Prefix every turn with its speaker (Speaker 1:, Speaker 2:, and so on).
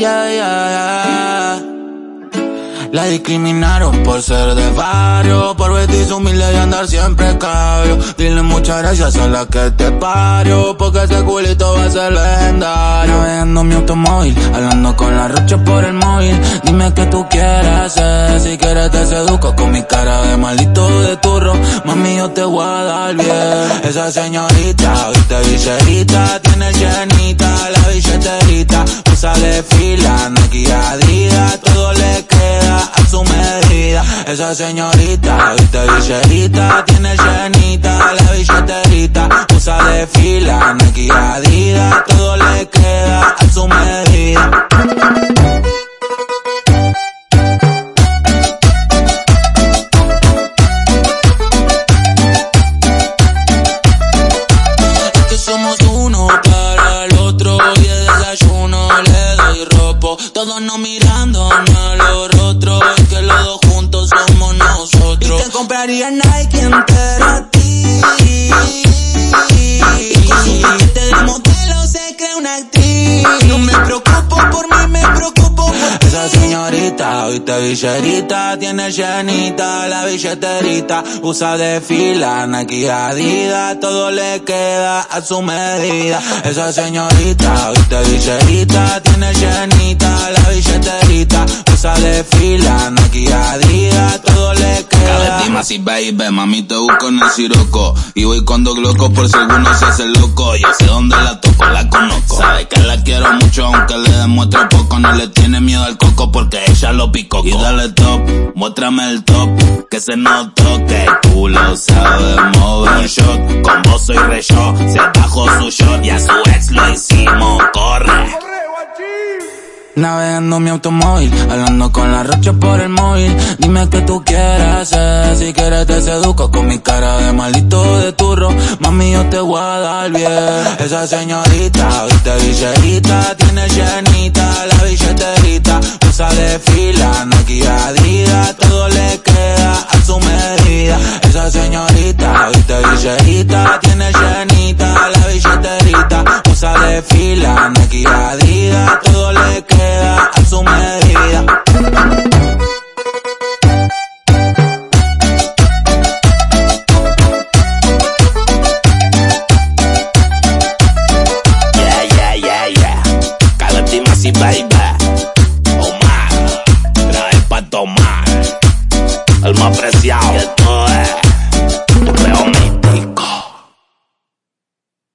Speaker 1: Yeah, yeah, yeah. La discriminaron por ser de barrio, por vestirse humilde y andar siempre cabrio. Dile muchas gracias a la que te parió, porque ese culito va a ser legendario. Navegando mi automóvil, hablando con la rocha por el móvil. Dime qué tú quieres hacer, si quieres te seduzco con mi cara de maldito de turro. Mami, yo te voy a dar bien. Esa señorita, viste viserita, tiene llenita la billeterita. Usa de fila, Nike Adidas, todo le queda a su medida. Esa señorita, viste viserita, tiene llenita la billeterita. Usa de fila, Nike Adidas, A los rostros y que los dos juntos somos nosotros. Y te compraría Nike entera a ti. Y con su de modelo se cree una actriz. No me preocupo por mí, señorita, viste tiene llenita la billeterita. Usa de fila, Nike Adidas, todo le queda a su medida. Esa señorita, viste billerita, tiene llenita la billeterita. Usa de fila, Nike Adidas, todo le queda.
Speaker 2: Cabetima si baby, mami te busco en el siroco Y voy con dos locos por si alguno se hace loco Yo sé dónde la toco, aunque le demuestro poco No le tiene miedo al coco porque ella lo picó. Y dale top, muéstrame el top Que se notó que tú lo sabes mover. Shot Con vos soy re yo, se atajó su shot Y a su ex lo hicimos, corre
Speaker 1: Navegando mi automóvil, hablando con la rocha por el móvil. Dime qué tú te seduzco con mi cara de maldito de turro. Mami, yo te voy a dar bien. Esa señorita, viste billerita, tiene llenita la billeterita. Usa de fila, Nike Adidas, todo le queda a su medida. Esa señorita, Sexy baby, Omar, trae pa' tomar, el más preciado.